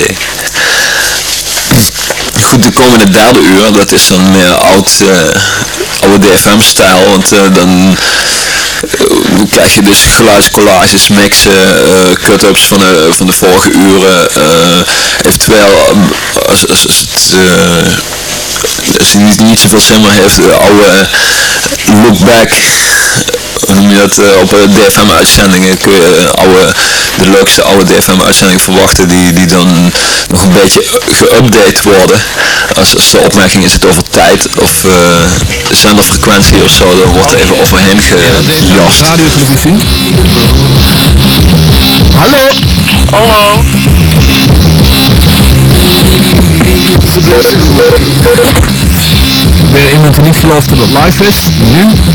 Goed, de komende derde uur, dat is dan meer oud, oude DFM-stijl, want eh, dan krijg je dus geluidscollages, mixen, eh, cut-ups van de, van de vorige uren, eh, eventueel eh, als, als, als het eh, als hij niet, niet zoveel zin meer heeft, de oude look back, hoe noem je dat, eh, op DFM-uitzendingen kun je eh, oude, de leukste oude DFM-uitzendingen verwachten die, die dan nog een beetje geüpdate worden. Als, als de opmerking is het over tijd of eh, zenderfrequentie of zo, dan wordt er even overheen gejast. Radio televisie. Hallo. Hallo. Weer iemand die niet gelooft dat het live is. Nu.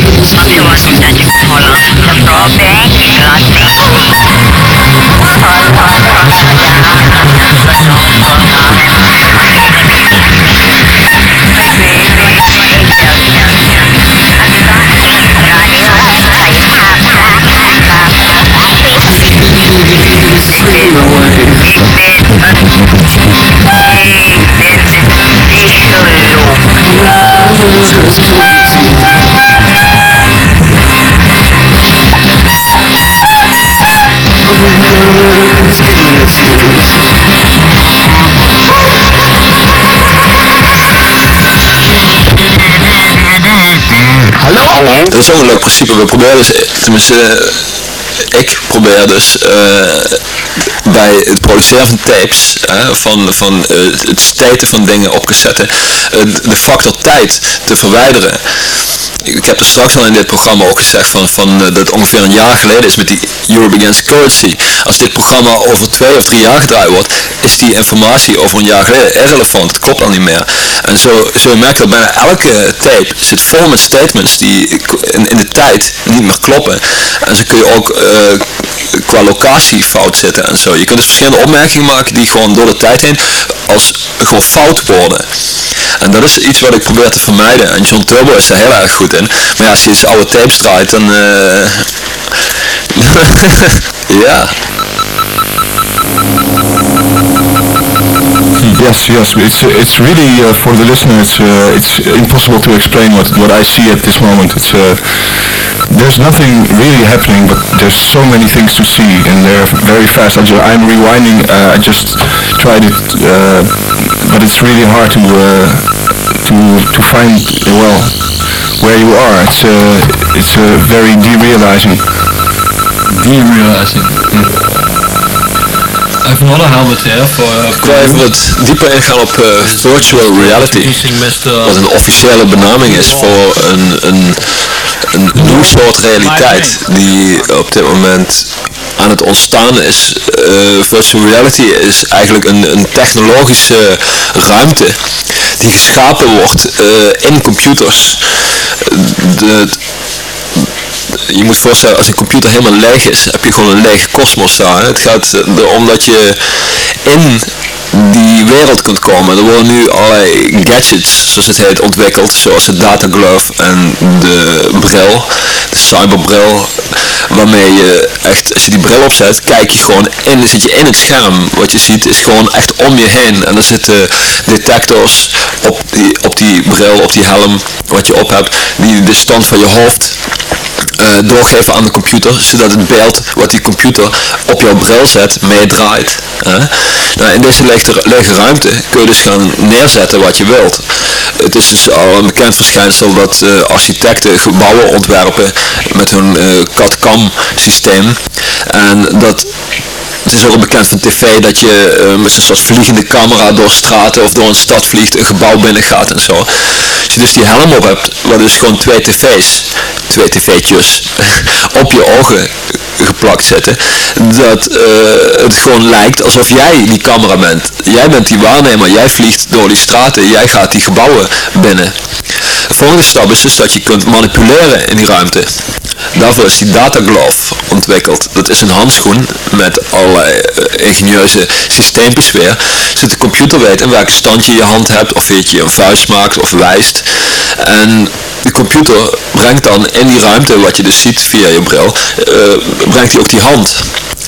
of yours that you follow crazy. Dat is ook een leuk principe. We proberen dus, eh, tenminste, eh, ik probeer dus eh, bij het produceren van tapes, hè, van, van eh, het staten van dingen op cassette, eh, de factor tijd te verwijderen. Ik heb er straks al in dit programma ook gezegd van, van eh, dat ongeveer een jaar geleden is met die Europe Against Currency. Als dit programma over twee of drie jaar gedraaid wordt, is die informatie over een jaar geleden irrelevant. Het klopt al niet meer. En zo, zo merkt dat bijna elke tape zit vol met statements die in, in de tijd niet meer kloppen. En zo kun je ook qua locatie fout zitten en zo. Je kunt dus verschillende opmerkingen maken die gewoon door de tijd heen als gewoon fout worden. En dat is iets wat ik probeer te vermijden. En John Turbo is daar heel erg goed in. Maar ja, als je dus oude tapes draait, dan... eh ja. Yes, yes, it's it's really uh, for the listener. It's uh, it's impossible to explain what what I see at this moment. Uh, there's nothing really happening, but there's so many things to see, and they're very fast. I ju- I'm rewinding. Uh, I just tried it, uh, but it's really hard to uh, to to find uh, well where you are. It's uh, it's uh, very derealizing. Derealizing. I have another helmet here for... Uh, Ik wil even wat dieper ingaan op eh, virtual reality. Wat een officiële benaming is voor een, een, een nieuw soort realiteit die op dit moment aan het ontstaan is. Eh, virtual reality is eigenlijk een, een technologische ruimte die geschapen wordt eh, in computers. De, je moet voorstellen, als een computer helemaal leeg is, heb je gewoon een leeg kosmos daar. Het gaat erom dat je in die wereld kunt komen. Er worden nu allerlei gadgets, zoals het heet, ontwikkeld, zoals de data glove en de bril, de cyberbril, waarmee je echt, als je die bril opzet, kijk je gewoon in, zit je in het scherm. Wat je ziet is gewoon echt om je heen. En er zitten detectors op die, op die bril, op die helm, wat je op hebt, die de stand van je hoofd eh, doorgeven aan de computer, zodat het beeld wat die computer op jouw bril zet, meedraait. Nou, in deze lege, lege ruimte kun je dus gaan neerzetten wat je wilt. Het is dus al een bekend verschijnsel dat eh, architecten gebouwen ontwerpen met hun eh CAD-CAM systeem. En dat het is ook bekend van tv dat je eh, met zo'n soort vliegende camera door straten of door een stad vliegt, een gebouw binnen gaat en zo. Als je dus die helm op hebt, waar dus gewoon twee tv's, twee tv'tjes, op je ogen geplakt zitten, dat eh, het gewoon lijkt alsof jij die camera bent. Jij bent die waarnemer, jij vliegt door die straten, jij gaat die gebouwen binnen. De volgende stap is dus dat je kunt manipuleren in die ruimte. Daarvoor is die data glove ontwikkeld. Dat is een handschoen met allerlei eh, ingenieuze systeempjes weer. Zodat de computer weet in welke stand je je hand hebt, of je je een vuist maakt of wijst. En de computer brengt dan in die ruimte, wat je dus ziet via je bril, eh, brengt hij ook die hand.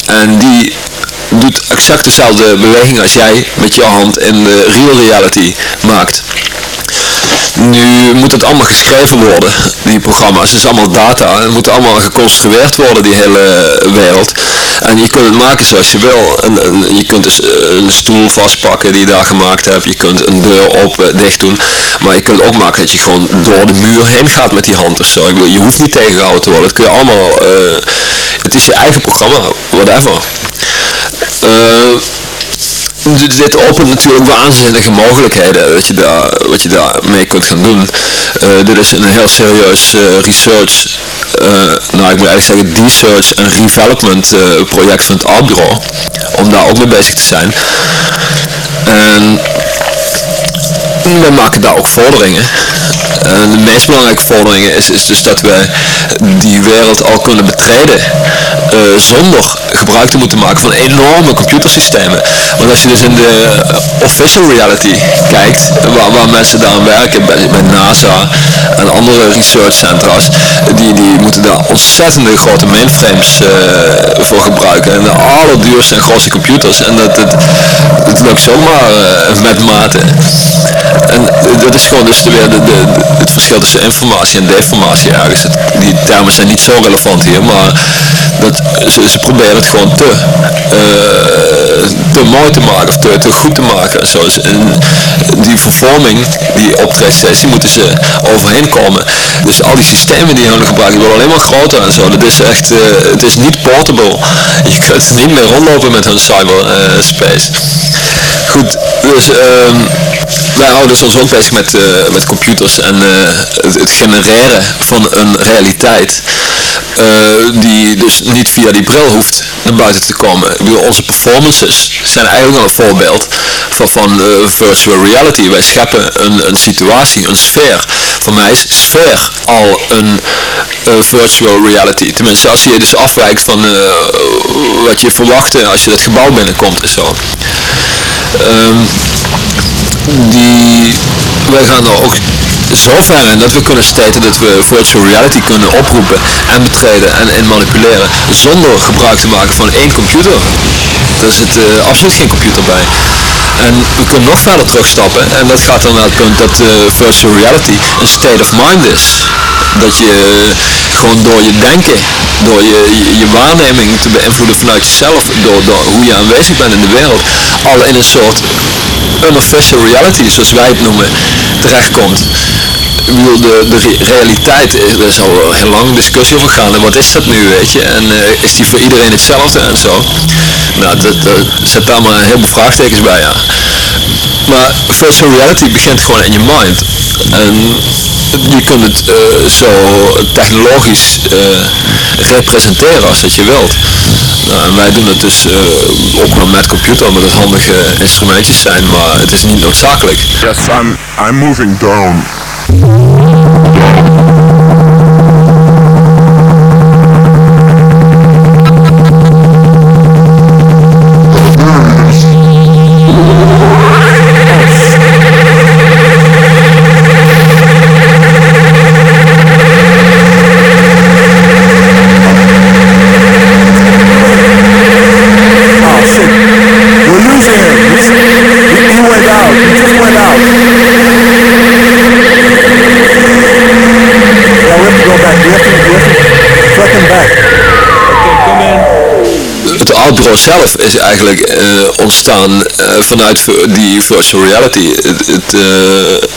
En die doet exact dezelfde beweging als jij met je hand in de real reality maakt. Nu moet het allemaal geschreven worden, die programma's. Het is allemaal data. Het moet allemaal geconstrueerd worden, die hele wereld. En je kunt het maken zoals je wil. En, en je kunt dus eh, een stoel vastpakken die je daar gemaakt hebt. Je kunt een deur op, eh, dicht doen. Maar je kunt ook maken dat je gewoon door de muur heen gaat met die hand of zo. Je hoeft niet tegengehouden te worden. Het kun je allemaal... eh, het is je eigen programma, whatever. Dit, opent natuurlijk waanzinnige mogelijkheden wat je daar, wat je daar mee kunt gaan doen. Eh, dit is een heel serieus eh, research, eh, nou ik moet eigenlijk zeggen research en redevelopment eh, project van het Arburo, om daar ook mee bezig te zijn. En wij maken daar ook vorderingen. En de meest belangrijke vorderingen is, dus dat wij die wereld al kunnen betreden eh, zonder gebruik te moeten maken van enorme computersystemen. Want als je dus in de eh, official reality kijkt, waar, waar mensen daar aan werken, bij, bij NASA en andere researchcentra's, die, die moeten daar ontzettende grote mainframes eh, voor gebruiken. En de allerduurste en grootste computers. En dat, dat, dat lukt zomaar eh, met mate. En eh, dat is gewoon dus weer de, de- het verschil tussen informatie en deformatie ergens. Die termen zijn niet zo relevant hier, maar dat, ze, ze proberen het gewoon te, eh, te mooi te maken of te, goed te maken. En zo. Dus, die vervorming, die optreedt die moeten ze overheen komen. Dus al die systemen die hun gebruiken, worden alleen maar groter en zo. Dat is echt, eh, het is niet portable. Je kunt niet meer rondlopen met hun cyberspace. Goed, dus ehm, wij houden ons ook bezig met, eh, met computers en eh, het, genereren van een realiteit eh, die dus niet via die bril hoeft naar buiten te komen. Ik bedoel, onze performances zijn eigenlijk al een voorbeeld van, virtual reality. Wij scheppen een, een situatie, een sfeer. Voor mij is sfeer al een virtual reality. Tenminste, als je dus afwijkt van wat je verwachtte als je dat gebouw binnenkomt en zo. Ehm, die, wij gaan er ook zo ver in dat we kunnen staten dat we virtual reality kunnen oproepen en betreden en, en manipuleren zonder gebruik te maken van één computer. Daar zit eh, absoluut geen computer bij. En we kunnen nog verder terugstappen en dat gaat dan naar het punt dat eh, virtual reality een state of mind is. Dat je eh, gewoon door je denken, door je, je, je waarneming te beïnvloeden vanuit jezelf, door, door hoe je aanwezig bent in de wereld, al in een soort unofficial reality, zoals wij het noemen, terechtkomt. De, de re- realiteit, er is al heel lang discussie over gaan. Wat is dat nu, weet je? En eh, is die voor iedereen hetzelfde en zo? Nou, dat, dat, zet daar maar een heleboel vraagtekens bij, ja. Maar virtual reality begint gewoon in je mind. En je kunt het eh, zo technologisch eh, representeren als dat je wilt. Nou, en wij doen het dus eh, ook wel met computer, omdat het handige instrumentjes zijn, maar het is niet noodzakelijk. Yes, I'm I'm moving down. Oh Zelf is eigenlijk eh, ontstaan eh, vanuit die virtual reality. Het, het, eh,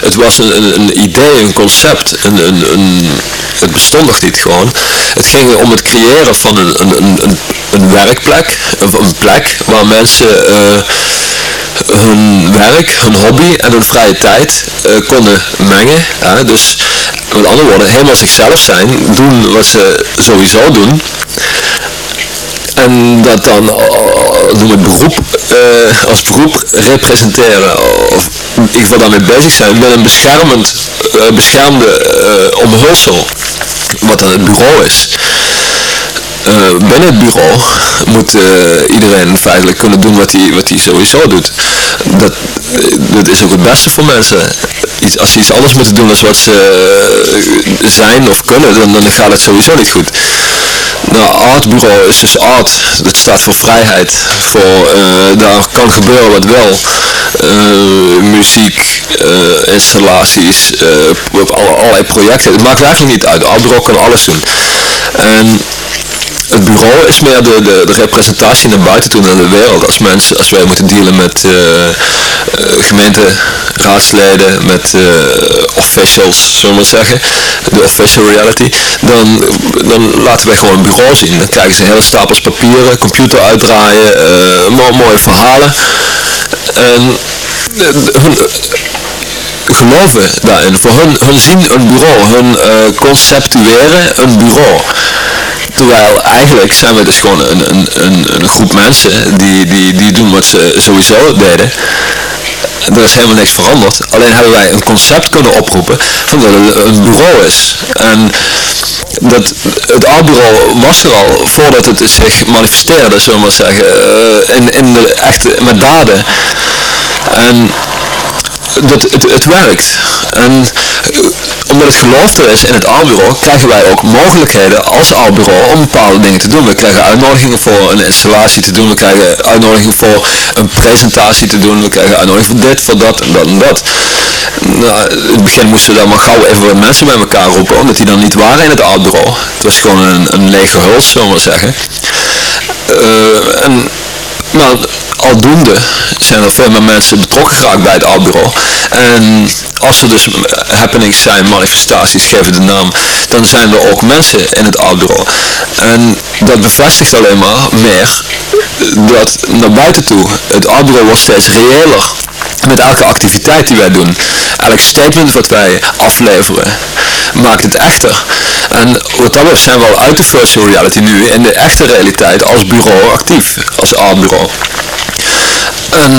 het was een, een, idee, een concept, een, een, een, het bestond nog niet gewoon. Het ging om het creëren van een, een, een, werkplek, een, plek waar mensen hun werk, hun hobby en hun vrije tijd konden mengen. Dus met andere woorden, helemaal zichzelf zijn, doen wat ze sowieso doen. En dat dan, eh, noem het beroep, eh, als beroep representeren, of ieder geval daarmee bezig zijn, met een beschermend, eh, beschermde eh, omhulsel, wat dan het bureau is. Eh, binnen het bureau moet eh, iedereen feitelijk kunnen doen wat hij, wat hij sowieso doet. Dat, eh, dat is ook het beste voor mensen. Als ze iets anders moeten doen dan wat ze eh, zijn of kunnen, dan, dan gaat het sowieso niet goed. Nou, artbureau is dus art. Dat staat voor vrijheid. Voor, eh, daar kan gebeuren wat wil. Eh, muziek, eh, installaties, alle, allerlei projecten. Het maakt eigenlijk niet uit. Artbureau kan alles doen. En het bureau is meer de, de, de representatie naar buiten toe, naar de wereld. Als mensen, als wij moeten dealen met eh, eh, gemeenteraadsleden, met eh, officials, zullen we zeggen, de official reality, dan, dan laten wij gewoon een bureau zien. Dan krijgen ze hele stapels papieren, computer uitdraaien, mo- mooie verhalen. En hun, geloven daarin. Voor hun, hun zien een bureau, hun conceptueren een bureau. Terwijl eigenlijk zijn we dus gewoon een, een, een, een groep mensen die, die, die doen wat ze sowieso deden. Er is helemaal niks veranderd. Alleen hebben wij een concept kunnen oproepen van dat het een bureau is. En dat, het oud-bureau was er al voordat het zich manifesteerde, zullen we maar zeggen, eh, in, in de echte, met daden. En dat het, het werkt. En eh, omdat het geloof er is in het aalbureau, krijgen wij ook mogelijkheden als aalbureau om bepaalde dingen te doen. We krijgen uitnodigingen voor een installatie te doen, we krijgen uitnodigingen voor een presentatie te doen, we krijgen uitnodigingen voor dit, voor dat en dat en dat. Nou, in het begin moesten we dan maar gauw even wat mensen bij elkaar roepen, omdat die dan niet waren in het aalbureau. Het was gewoon een, een lege huls, zullen maar zeggen. Eh, en, maar aldoende zijn er veel meer mensen betrokken geraakt bij het aalbureau. En als er dus happenings zijn, manifestaties, geven de naam, dan zijn er ook mensen in het aalbureau. En dat bevestigt alleen maar meer dat naar buiten toe, het aalbureau wordt steeds reëler met elke activiteit die wij doen. Elk statement wat wij afleveren maakt het echter. En wat dat betreft zijn we al uit de virtual reality nu in de echte realiteit als bureau actief, als aalbureau. En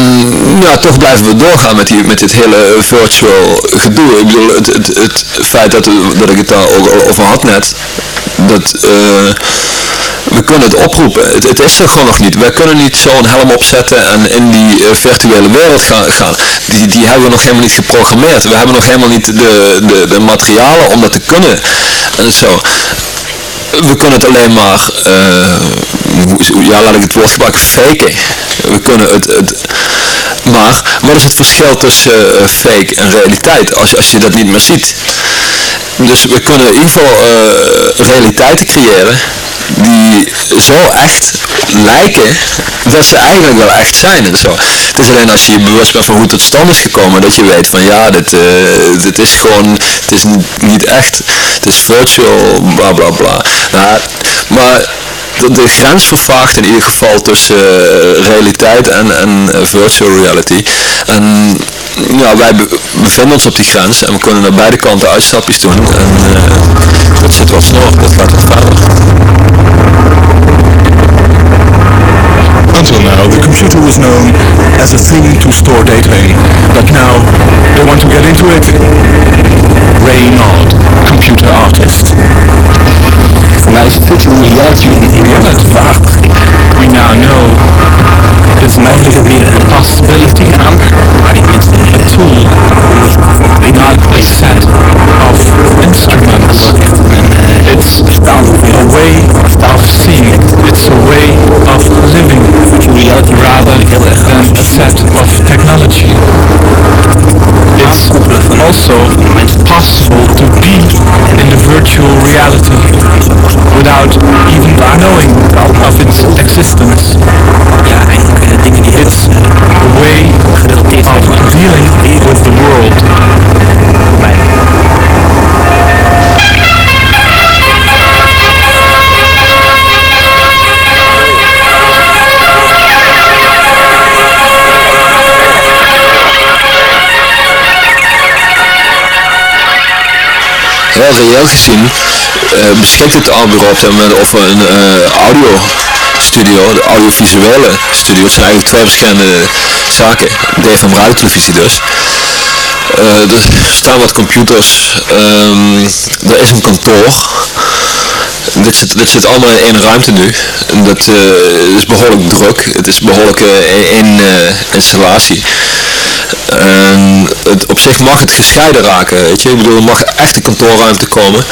ja, toch blijven we doorgaan met, die, met dit hele virtual gedoe. Ik bedoel, het, het, het feit dat, dat ik het daar over had net, dat uh, we kunnen het oproepen. Het, het, is er gewoon nog niet. Wij kunnen niet zo'n helm opzetten en in die uh, virtuele wereld gaan. gaan. Die, die hebben we nog helemaal niet geprogrammeerd. We hebben nog helemaal niet de, de, de materialen om dat te kunnen. En zo we kunnen het alleen maar, ja laat ik het woord gebruiken, faken. We kunnen het, het maar wat is het verschil tussen uh, fake en realiteit als, als je dat niet meer ziet? Dus we kunnen in ieder geval uh, realiteiten creëren die zo echt lijken dat ze eigenlijk wel echt zijn en zo. Het is alleen als je je bewust bent van hoe het tot stand is gekomen dat je weet van ja, dit, uh, dit is gewoon, het is niet echt, het is virtual, bla bla bla. Nou, maar de, de, grens vervaagt in ieder geval tussen uh, realiteit en, en uh, virtual reality. En ja, wij be bevinden ons op die grens en we kunnen naar beide kanten uitstapjes doen. En uh, dat zit wat snor, dat gaat wat verder. Until now, the computer was known as a thing to store data in, but now they want to get into it. Ray Nod, computer artist. Voor mij is virtual reality vaag. We now know mogelijk weer een possibility maar die mensen a tool, not a set of instruments. It's a way of seeing. It's a way of living rather than a set of technology. It's also it's possible to be in the virtual reality without even knowing of its existence. It's a way of dealing with the world. Wel reëel gezien uh, beschikt het bureau op dit moment over een uh, audio studio, de audiovisuele studio. Het zijn eigenlijk twee verschillende zaken. DFM radiotelevisie dus. Uh, er staan wat computers, um, er is een kantoor. Dit zit, dit zit allemaal in één ruimte nu. Dat uh, is behoorlijk druk. Het is behoorlijk uh, één installatie. En het, op zich mag het gescheiden raken, weet je. Ik bedoel, er mag echt een kantoorruimte komen.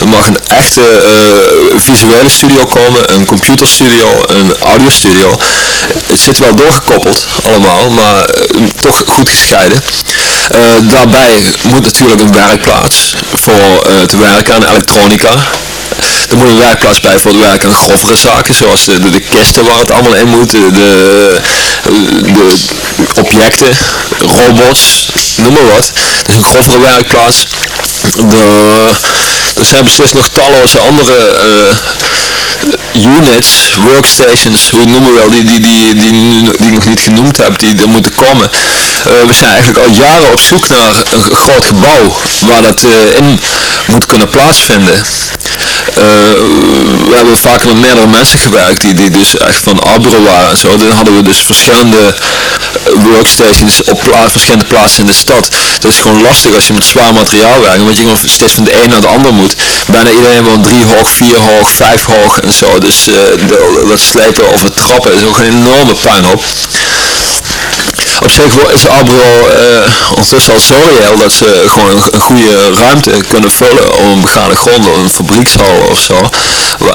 Er mag een echte uh, visuele studio komen, een computerstudio, een audiostudio. Het zit wel doorgekoppeld allemaal, maar uh, toch goed gescheiden. Uh, daarbij moet natuurlijk een werkplaats voor te werken aan elektronica. Er moet een werkplaats bij voor het werken aan grovere zaken, zoals de, de, kisten waar het allemaal in moet, de, de objecten, robots, noem maar wat. Is een grovere werkplaats. De, er zijn beslist nog talloze andere uh, units, workstations, hoe noemen we wel, die, die, die, die, die ik nog niet genoemd heb, die er moeten komen. Uh, we zijn eigenlijk al jaren op zoek naar een groot gebouw waar dat uh, in moet kunnen plaatsvinden. We hebben vaak met meerdere mensen gewerkt die, die dus echt van Arbro waren en zo. Dan hadden we dus verschillende workstations op verschillende plaatsen in de stad. Dat is gewoon lastig als je met zwaar materiaal werkt, want je gewoon steeds van de een naar de ander moet. Bijna iedereen woont drie hoog, vier hoog, vijf hoog en zo. Dus uh, dat slepen over trappen is ook een enorme puinhoop. Op zich is Abro eh, ondertussen al dat ze gewoon een, goede ruimte kunnen vullen om een begane grond een fabriekshal of zo.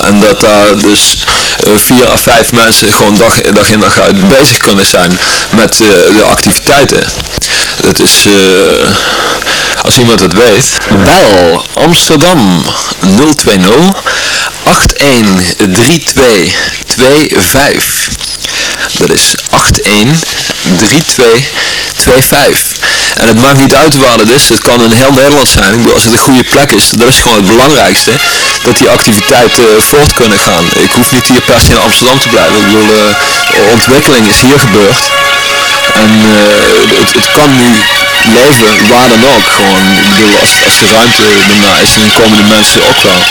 En dat daar dus eh, vier à vijf mensen gewoon dag, dag in dag uit bezig kunnen zijn met eh, de activiteiten. Dat is, eh, als iemand het weet, bel Amsterdam 020 813225. Dat is 813225. En het maakt niet uit waar het is, het kan in heel Nederland zijn. Ik bedoel, als het een goede plek is, dat is gewoon het belangrijkste. Dat die activiteiten eh, voort kunnen gaan. Ik hoef niet hier per se in Amsterdam te blijven. Ik bedoel, eh, ontwikkeling is hier gebeurd. En eh, het, het kan nu leven waar dan ook. Gewoon, ik bedoel, als, als de ruimte ernaar is, dan komen de mensen ook wel.